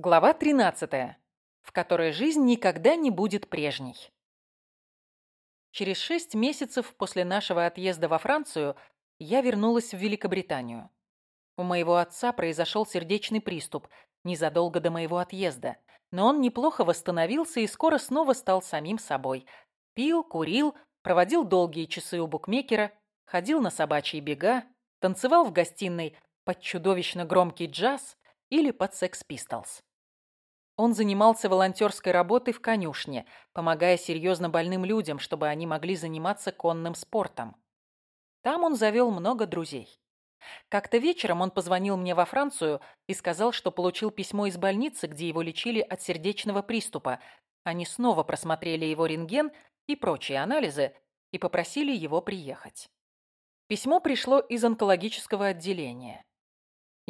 Глава 13, в которой жизнь никогда не будет прежней. Через шесть месяцев после нашего отъезда во Францию я вернулась в Великобританию. У моего отца произошел сердечный приступ незадолго до моего отъезда, но он неплохо восстановился и скоро снова стал самим собой. Пил, курил, проводил долгие часы у букмекера, ходил на собачьи бега, танцевал в гостиной под чудовищно громкий джаз или под Sex Pistols. Он занимался волонтерской работой в конюшне, помогая серьезно больным людям, чтобы они могли заниматься конным спортом. Там он завел много друзей. Как-то вечером он позвонил мне во Францию и сказал, что получил письмо из больницы, где его лечили от сердечного приступа. Они снова просмотрели его рентген и прочие анализы и попросили его приехать. Письмо пришло из онкологического отделения.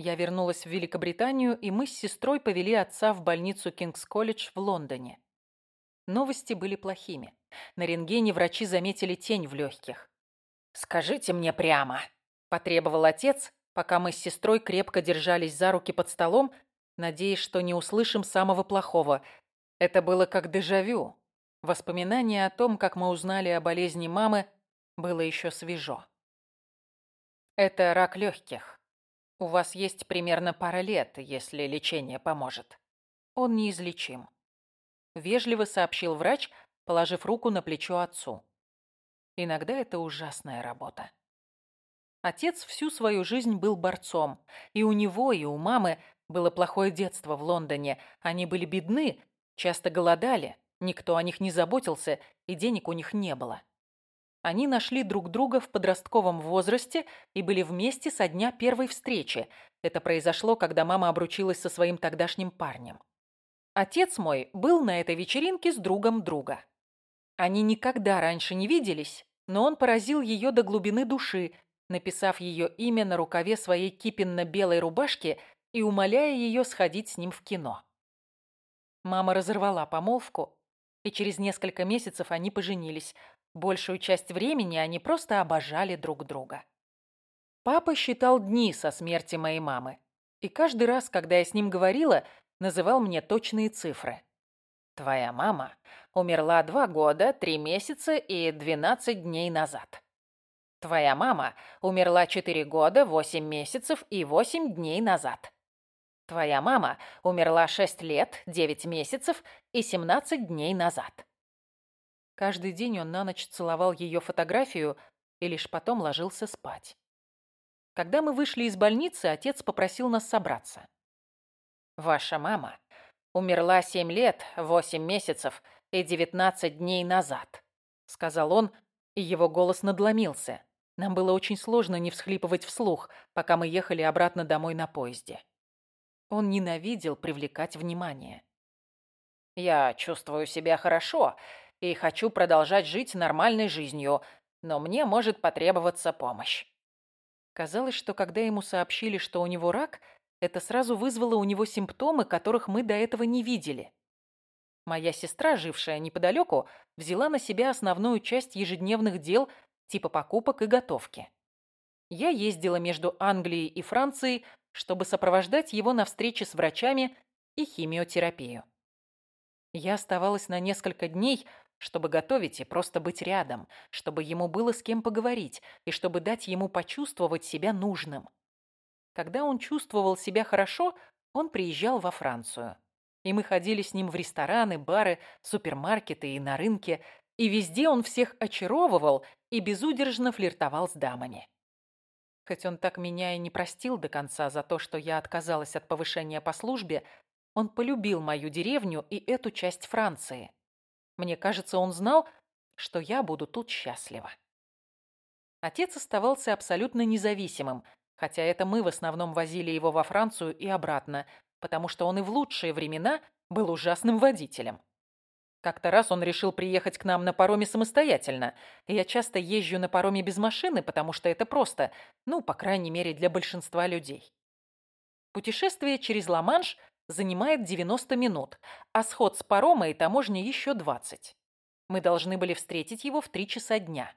Я вернулась в Великобританию, и мы с сестрой повели отца в больницу Кингс-колледж в Лондоне. Новости были плохими. На рентгене врачи заметили тень в легких. «Скажите мне прямо», – потребовал отец, пока мы с сестрой крепко держались за руки под столом, надеясь, что не услышим самого плохого. Это было как дежавю. Воспоминание о том, как мы узнали о болезни мамы, было еще свежо. Это рак легких. У вас есть примерно пара лет, если лечение поможет. Он неизлечим. Вежливо сообщил врач, положив руку на плечо отцу. Иногда это ужасная работа. Отец всю свою жизнь был борцом. И у него, и у мамы было плохое детство в Лондоне. Они были бедны, часто голодали, никто о них не заботился, и денег у них не было. Они нашли друг друга в подростковом возрасте и были вместе со дня первой встречи. Это произошло, когда мама обручилась со своим тогдашним парнем. Отец мой был на этой вечеринке с другом друга. Они никогда раньше не виделись, но он поразил ее до глубины души, написав ее имя на рукаве своей кипенно-белой рубашки и умоляя ее сходить с ним в кино. Мама разорвала помолвку, и через несколько месяцев они поженились, Большую часть времени они просто обожали друг друга. Папа считал дни со смерти моей мамы. И каждый раз, когда я с ним говорила, называл мне точные цифры. Твоя мама умерла два года, три месяца и двенадцать дней назад. Твоя мама умерла четыре года, восемь месяцев и восемь дней назад. Твоя мама умерла шесть лет, девять месяцев и семнадцать дней назад. Каждый день он на ночь целовал ее фотографию и лишь потом ложился спать. Когда мы вышли из больницы, отец попросил нас собраться. «Ваша мама умерла семь лет, восемь месяцев и девятнадцать дней назад», — сказал он, и его голос надломился. Нам было очень сложно не всхлипывать вслух, пока мы ехали обратно домой на поезде. Он ненавидел привлекать внимание. «Я чувствую себя хорошо и хочу продолжать жить нормальной жизнью, но мне может потребоваться помощь». Казалось, что когда ему сообщили, что у него рак, это сразу вызвало у него симптомы, которых мы до этого не видели. Моя сестра, жившая неподалеку, взяла на себя основную часть ежедневных дел типа покупок и готовки. Я ездила между Англией и Францией, чтобы сопровождать его на встречи с врачами и химиотерапию. Я оставалась на несколько дней, чтобы готовить и просто быть рядом, чтобы ему было с кем поговорить и чтобы дать ему почувствовать себя нужным. Когда он чувствовал себя хорошо, он приезжал во Францию. И мы ходили с ним в рестораны, бары, супермаркеты и на рынке, и везде он всех очаровывал и безудержно флиртовал с дамами. Хоть он так меня и не простил до конца за то, что я отказалась от повышения по службе, он полюбил мою деревню и эту часть Франции. Мне кажется, он знал, что я буду тут счастлива. Отец оставался абсолютно независимым, хотя это мы в основном возили его во Францию и обратно, потому что он и в лучшие времена был ужасным водителем. Как-то раз он решил приехать к нам на пароме самостоятельно. Я часто езжу на пароме без машины, потому что это просто, ну, по крайней мере, для большинства людей. Путешествие через Ла-Манш занимает 90 минут, а сход с парома и таможни еще 20. Мы должны были встретить его в 3 часа дня.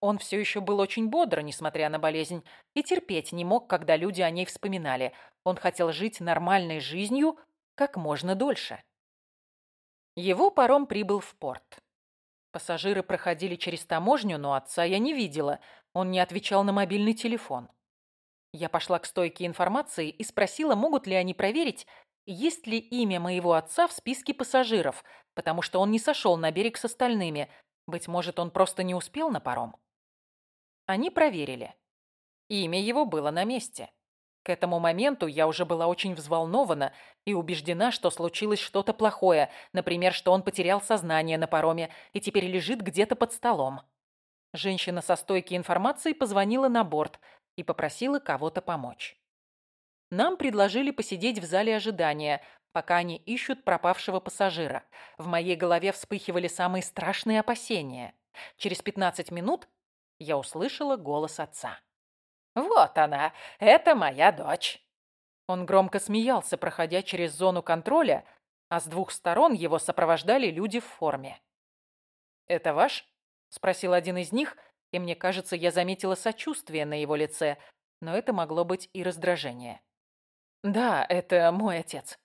Он все еще был очень бодр, несмотря на болезнь, и терпеть не мог, когда люди о ней вспоминали. Он хотел жить нормальной жизнью, как можно дольше. Его паром прибыл в порт. Пассажиры проходили через таможню, но отца я не видела. Он не отвечал на мобильный телефон. Я пошла к стойке информации и спросила, могут ли они проверить, есть ли имя моего отца в списке пассажиров, потому что он не сошел на берег с остальными. Быть может, он просто не успел на паром. Они проверили. Имя его было на месте. К этому моменту я уже была очень взволнована и убеждена, что случилось что-то плохое, например, что он потерял сознание на пароме и теперь лежит где-то под столом. Женщина со стойки информации позвонила на борт и попросила кого-то помочь. Нам предложили посидеть в зале ожидания, пока они ищут пропавшего пассажира. В моей голове вспыхивали самые страшные опасения. Через 15 минут я услышала голос отца. «Вот она, это моя дочь». Он громко смеялся, проходя через зону контроля, а с двух сторон его сопровождали люди в форме. «Это ваш?» – спросил один из них, и мне кажется, я заметила сочувствие на его лице, но это могло быть и раздражение. «Да, это мой отец».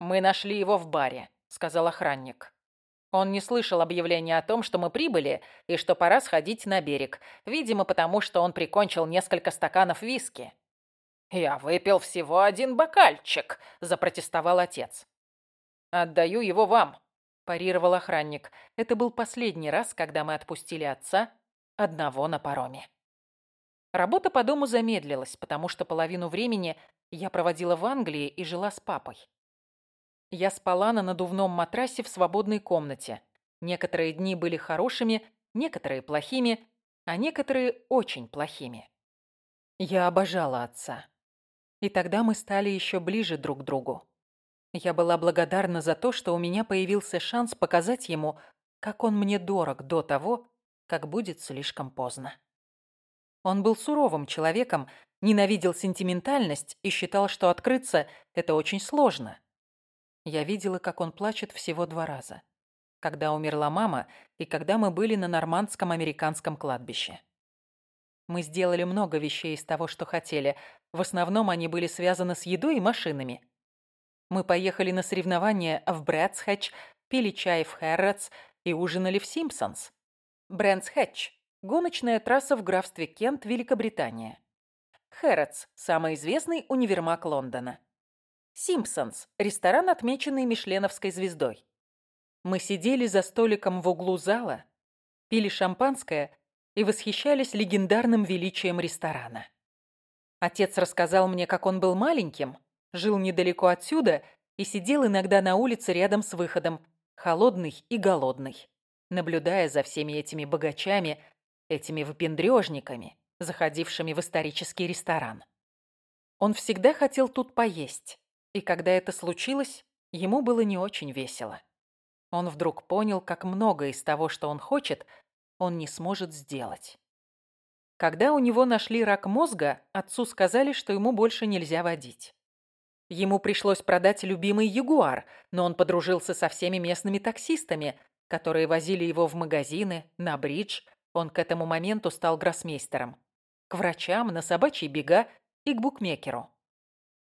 «Мы нашли его в баре», – сказал охранник. Он не слышал объявления о том, что мы прибыли и что пора сходить на берег, видимо, потому что он прикончил несколько стаканов виски. «Я выпил всего один бокальчик», – запротестовал отец. «Отдаю его вам», – парировал охранник. Это был последний раз, когда мы отпустили отца одного на пароме. Работа по дому замедлилась, потому что половину времени я проводила в Англии и жила с папой. Я спала на надувном матрасе в свободной комнате. Некоторые дни были хорошими, некоторые плохими, а некоторые очень плохими. Я обожала отца. И тогда мы стали еще ближе друг к другу. Я была благодарна за то, что у меня появился шанс показать ему, как он мне дорог до того, как будет слишком поздно. Он был суровым человеком, ненавидел сентиментальность и считал, что открыться – это очень сложно. Я видела, как он плачет всего два раза. Когда умерла мама и когда мы были на нормандском американском кладбище. Мы сделали много вещей из того, что хотели. В основном они были связаны с едой и машинами. Мы поехали на соревнования в Брэндсхэтч, пили чай в Хэрродс и ужинали в Симпсонс. Брэндсхэтч – гоночная трасса в графстве Кент, Великобритания. Хэрродс – самый известный универмаг Лондона. «Симпсонс» – ресторан, отмеченный мишленовской звездой. Мы сидели за столиком в углу зала, пили шампанское и восхищались легендарным величием ресторана. Отец рассказал мне, как он был маленьким, жил недалеко отсюда и сидел иногда на улице рядом с выходом, холодный и голодный, наблюдая за всеми этими богачами, этими выпендрежниками, заходившими в исторический ресторан. Он всегда хотел тут поесть. И когда это случилось, ему было не очень весело. Он вдруг понял, как много из того, что он хочет, он не сможет сделать. Когда у него нашли рак мозга, отцу сказали, что ему больше нельзя водить. Ему пришлось продать любимый Ягуар, но он подружился со всеми местными таксистами, которые возили его в магазины, на бридж. Он к этому моменту стал гроссмейстером. К врачам, на собачьи бега и к букмекеру.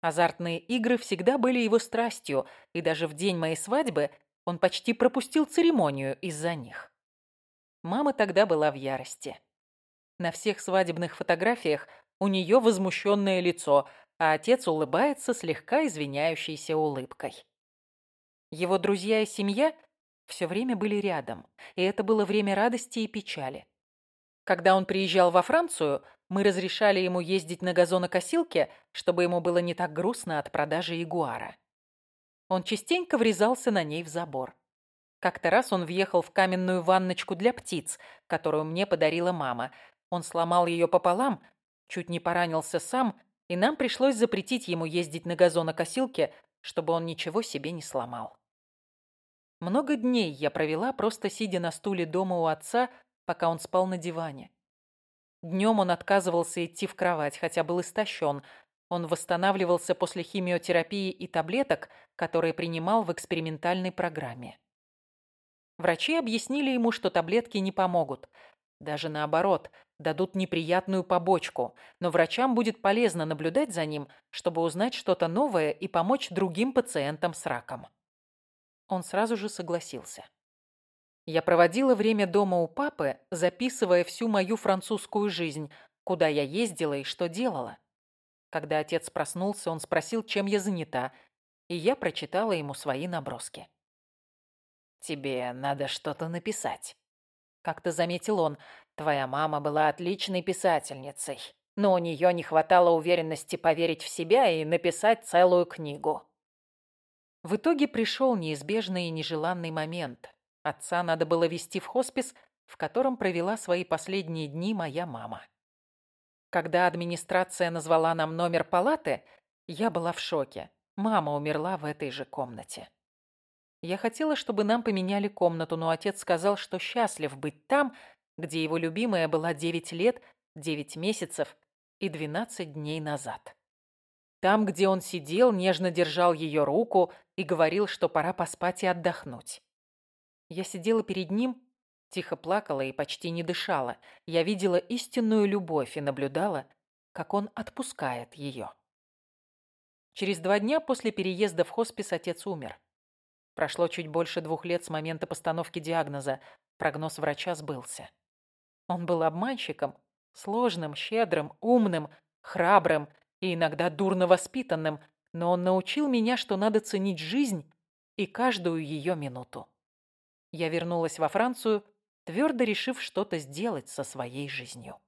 Азартные игры всегда были его страстью, и даже в день моей свадьбы он почти пропустил церемонию из-за них. Мама тогда была в ярости. На всех свадебных фотографиях у нее возмущенное лицо, а отец улыбается слегка извиняющейся улыбкой. Его друзья и семья все время были рядом, и это было время радости и печали. Когда он приезжал во Францию, мы разрешали ему ездить на газонокосилке, чтобы ему было не так грустно от продажи ягуара. Он частенько врезался на ней в забор. Как-то раз он въехал в каменную ванночку для птиц, которую мне подарила мама. Он сломал ее пополам, чуть не поранился сам, и нам пришлось запретить ему ездить на газонокосилке, чтобы он ничего себе не сломал. Много дней я провела, просто сидя на стуле дома у отца, пока он спал на диване. Днем он отказывался идти в кровать, хотя был истощен. Он восстанавливался после химиотерапии и таблеток, которые принимал в экспериментальной программе. Врачи объяснили ему, что таблетки не помогут. Даже наоборот, дадут неприятную побочку, но врачам будет полезно наблюдать за ним, чтобы узнать что-то новое и помочь другим пациентам с раком. Он сразу же согласился. Я проводила время дома у папы, записывая всю мою французскую жизнь, куда я ездила и что делала. Когда отец проснулся, он спросил, чем я занята, и я прочитала ему свои наброски. «Тебе надо что-то написать», — как-то заметил он. «Твоя мама была отличной писательницей, но у нее не хватало уверенности поверить в себя и написать целую книгу». В итоге пришел неизбежный и нежеланный момент. Отца надо было везти в хоспис, в котором провела свои последние дни моя мама. Когда администрация назвала нам номер палаты, я была в шоке. Мама умерла в этой же комнате. Я хотела, чтобы нам поменяли комнату, но отец сказал, что счастлив быть там, где его любимая была 9 лет, 9 месяцев и 12 дней назад. Там, где он сидел, нежно держал ее руку и говорил, что пора поспать и отдохнуть. Я сидела перед ним, тихо плакала и почти не дышала. Я видела истинную любовь и наблюдала, как он отпускает ее. Через два дня после переезда в хоспис отец умер. Прошло чуть больше двух лет с момента постановки диагноза. Прогноз врача сбылся. Он был обманщиком, сложным, щедрым, умным, храбрым и иногда дурно воспитанным, но он научил меня, что надо ценить жизнь и каждую ее минуту я вернулась во Францию, твердо решив что-то сделать со своей жизнью.